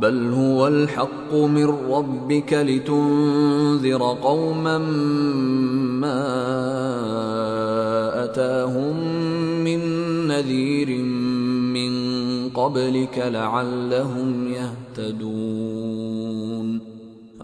بل هو الحق من ربك لتنذر قوما ما اتاهم من نذير من قبلك لعلهم يهتدون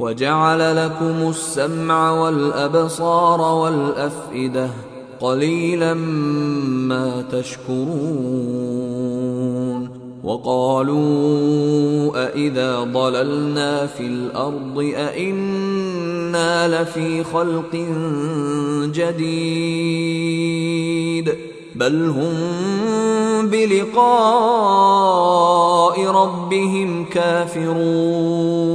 وجعل لكم السمع والأبصار والأفئدة قليلا ما تشكرون وقالوا أإذا ضللنا في الأرض أإنا لفي خلق جديد بل هم بلقاء ربهم كافرون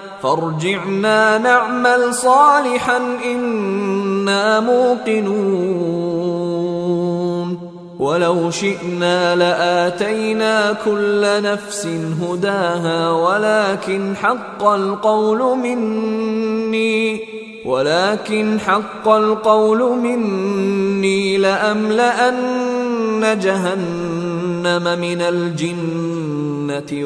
فارجعنا نعمل صالحا إنا موقنون. ولو شئنا لآتينا كل نفس هداها ولكن حق القول مني ولكن حق القول مني لأملأن جهنم من الجنة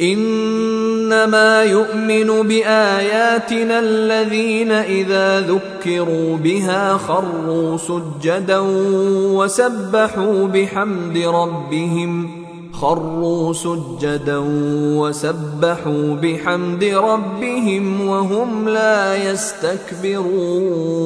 إنما يؤمن بآياتنا الذين إذا ذكروا بها خروا سجدا وسبحوا بحمد ربهم خروا سجدا وسبحوا بحمد ربهم وهم لا يستكبرون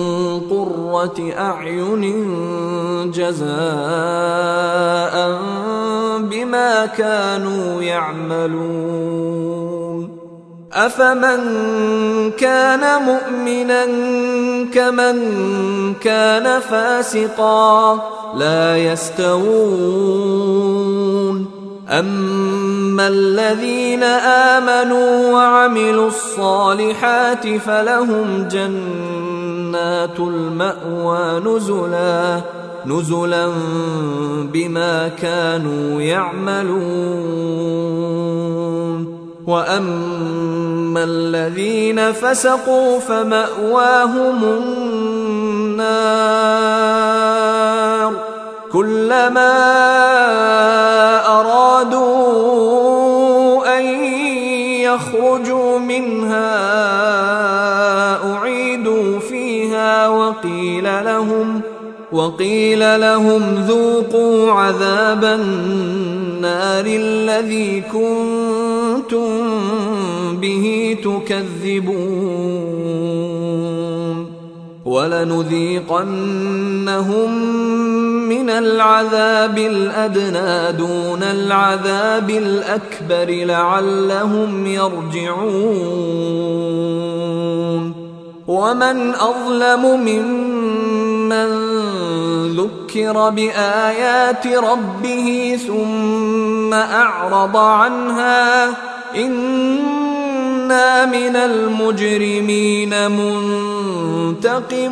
قره أعين جزاء بما كانوا يعملون. أفمن كان مؤمنا كمن كان فاسقا لا يستوون. أما الذين آمنوا وعملوا الصالحات فلهم جنات المأوى نزلا نزلا بما كانوا يعملون. وأما الذين فسقوا فمأواهم النار. كلما أرادوا أن يخرجوا منها اعيدوا فيها وقيل لهم وقيل لهم ذوقوا عذاب النار الذي كنتم به تكذبون ولنذيقنهم من العذاب الأدنى دون العذاب الأكبر لعلهم يرجعون ومن اظلم ممن ذكر بايات ربه ثم اعرض عنها أنا من المجرمين منتقمون